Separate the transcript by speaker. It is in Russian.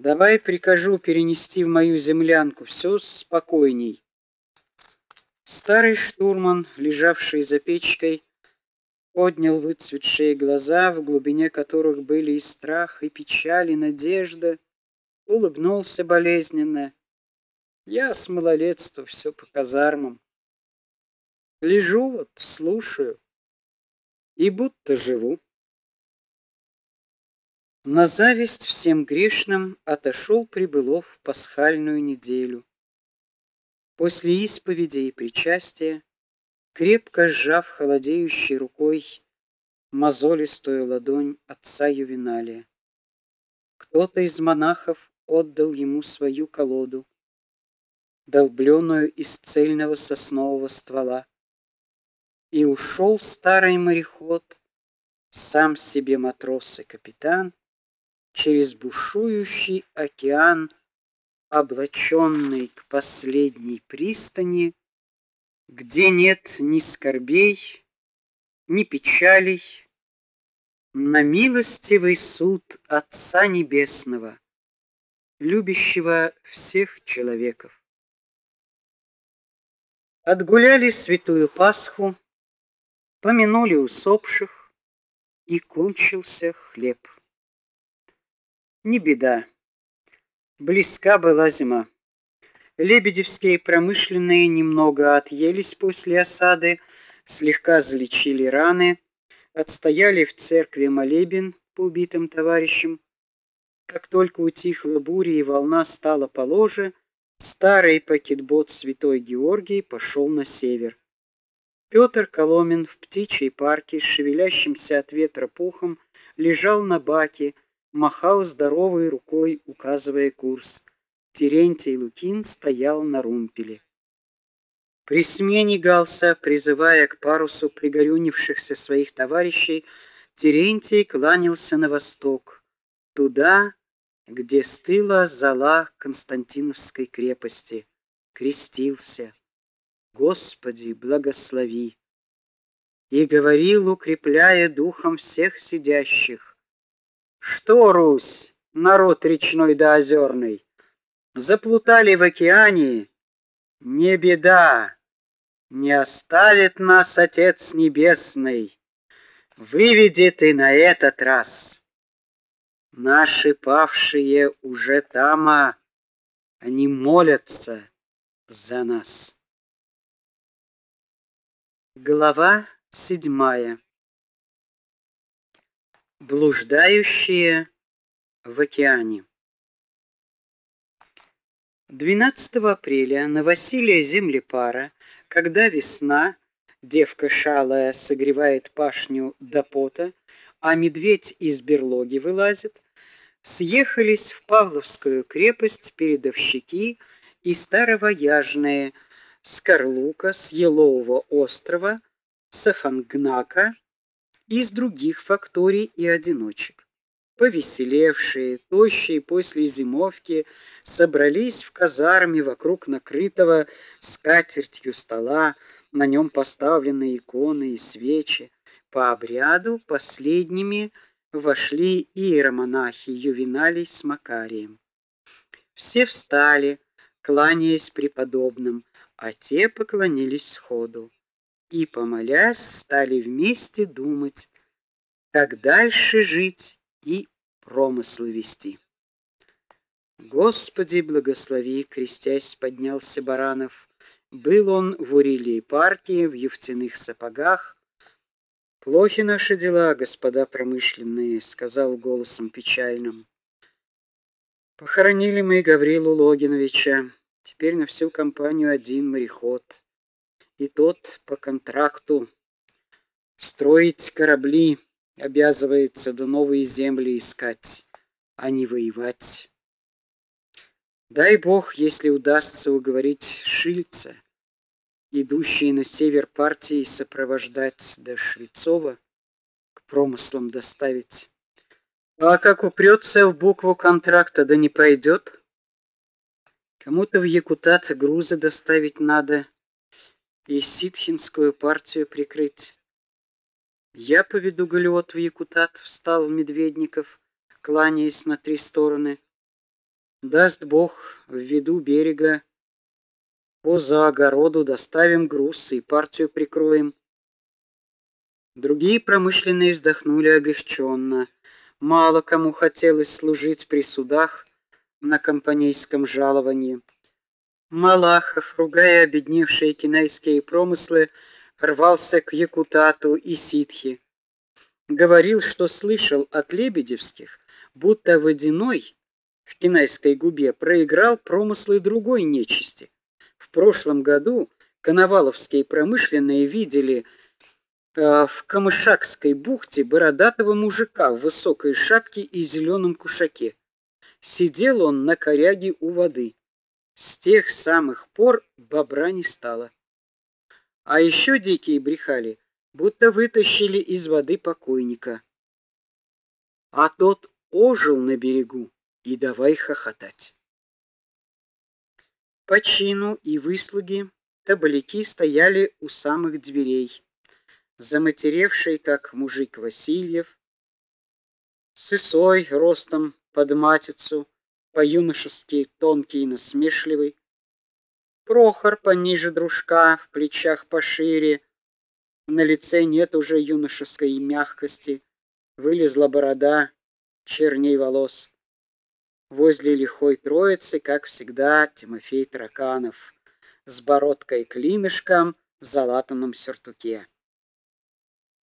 Speaker 1: Давай прикажу перенести в мою землянку, все спокойней. Старый штурман, лежавший за печкой, поднял выцветшие глаза, в глубине которых были и страх, и печаль, и надежда, улыбнулся болезненно. Я с малолетства все по казармам. Лежу вот, слушаю и будто живу. На зависть всем грешным отошел Прибылов в пасхальную неделю. После исповеди и причастия, крепко сжав холодеющей рукой мозолистую ладонь отца Ювеналия, кто-то из монахов отдал ему свою колоду, долбленную из цельного соснового ствола, и ушел старый мореход, сам себе матрос и капитан, через бушующий океан, облаченный к последней пристани, где нет ни скорбей, ни печалей, на милостивый суд Отца небесного, любящего всех человеков. Отгуляли святую Пасху, помянули усопших, и кончился хлеб. Не беда. Близка была зима. Лебедевские промышленные немного отъелись после осады, слегка залечили раны, отстояли в церкви молебен по убитым товарищам. Как только утихла буря и волна стала положе, старый пакетбот Святой Георгий пошел на север. Петр Коломин в птичьей парке шевелящимся от ветра пухом лежал на баке, махал здоровой рукой, указывая курс. Терентий Лукин стоял на румпеле. При смене галса, призывая к парусу пригорюнившихся своих товарищей, Терентий кланялся на восток, туда, где стыла зала Константиновской крепости, крестился: "Господи, благослови!" и говорил, укрепляя духом всех сидящих: что Русь, народ речной да озерный, заплутали в океане, не беда, не оставит нас Отец Небесный, выведет и на этот раз. Наши павшие уже там, а они молятся за нас. Глава седьмая Блуждающие в океане. 12 апреля на Василия землепара, когда весна, девка шалая согревает пашню до пота, а медведь из берлоги вылазит, съехались в Павловскую крепость передовщики и старовояжные Скорлука с Елового острова, Сафангнака из других факторий и одиночек. Повеселевшие, тощие после зимовки, собрались в казарме вокруг накрытого скатертью стола, на нем поставлены иконы и свечи. По обряду последними вошли иеромонахи Ювеналий с Макарием. Все встали, кланяясь преподобным, а те поклонились сходу и, помолясь, стали вместе думать, как дальше жить и промыслы вести. Господи, благослови, крестясь, поднялся Баранов. Был он в Урилии парке, в юфтяных сапогах. Плохи наши дела, господа промышленные, сказал голосом печальным. Похоронили мы Гаврилу Логиновича. Теперь на всю компанию один мореход и тот по контракту строить корабли обязывается до новые земли искать, а не воевать. Дай бог, если удастся уговорить Шильца, идущие на север партии, сопровождать до Швецова, к промыслам доставить. А как упрется в букву контракта, да не пойдет? Кому-то в Якутат грузы доставить надо, и ситхинскую партию прикрыть. Я поведу галеот в Якутат, встал Медведников, кланяясь на три стороны. Даст Бог, в виду берега по за огороду доставим груз и партию прикроем. Другие промышленные вздохнули облегченно. Мало кому хотелось служить при судах на компанейском жаловании. Малахов, ругая обедневшие китайские промыслы, рвался к Якутату и Ситхи. Говорил, что слышал от лебедевских, будто водяной в Кинайской губе проиграл промыслы другой нечисти. В прошлом году коноваловские промышленные видели Э, в Камышакской бухте бородатого мужика в высокой шапке и зеленом кушаке. Сидел он на коряге у воды. С тех самых пор бобра не стало. А еще дикие брехали, будто вытащили из воды покойника. А тот ожил на берегу и давай хохотать. По чину и выслуге табаляки стояли у самых дверей заматеревший, как мужик Васильев, сысой ростом под матицу, по-юношески тонкий и насмешливый, Прохор пониже дружка, в плечах пошире, на лице нет уже юношеской мягкости, вылезла борода, черней волос. Возле лихой троицы, как всегда, Тимофей Траканов с бородкой клинышком в залатанном сюртуке.